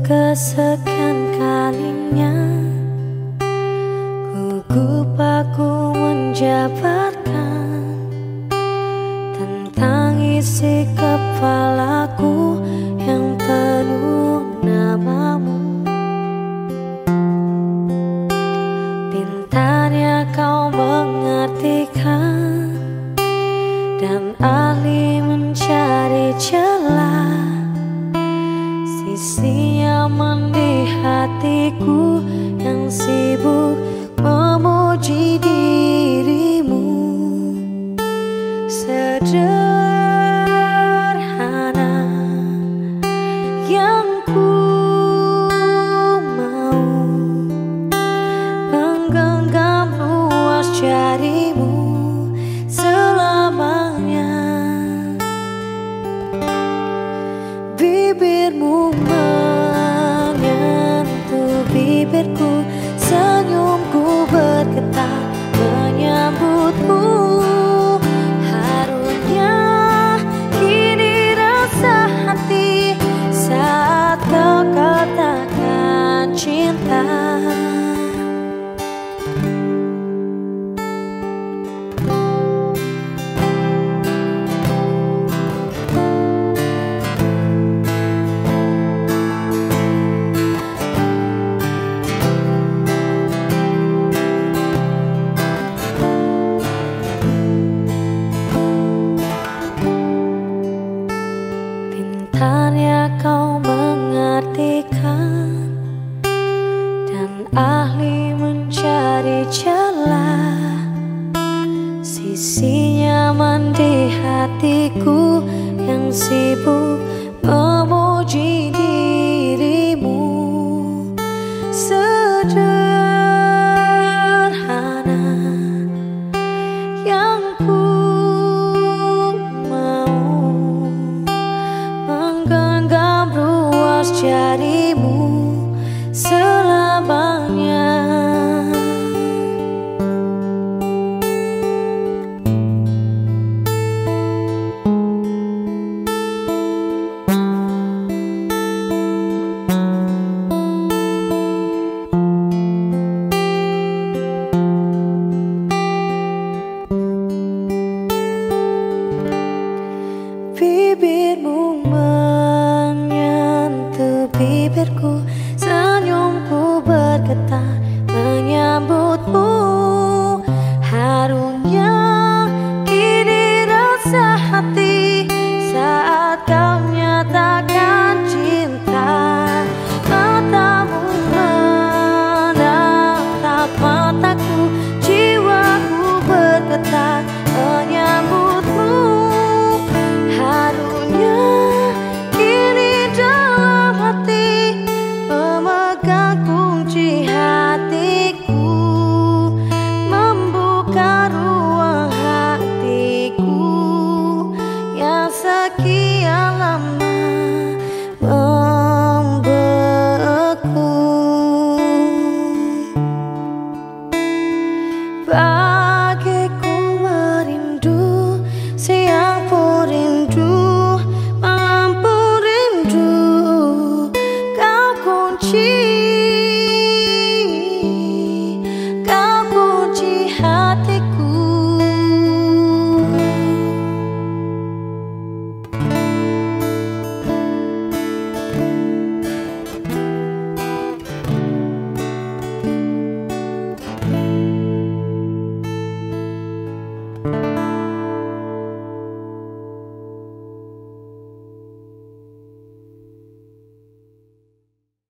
kesekian kalinya Gugup aku menjabarkan Tentang isi kepalaku nyaman di hatiku yang sibuk memuji dirimu. Sederhana yang ku mau Menggenggam ruas jarimu selamanya. Bibirmu menyentuh ahli mencari celah. Sisi nyaman di hatiku Yang sibuk bibir mu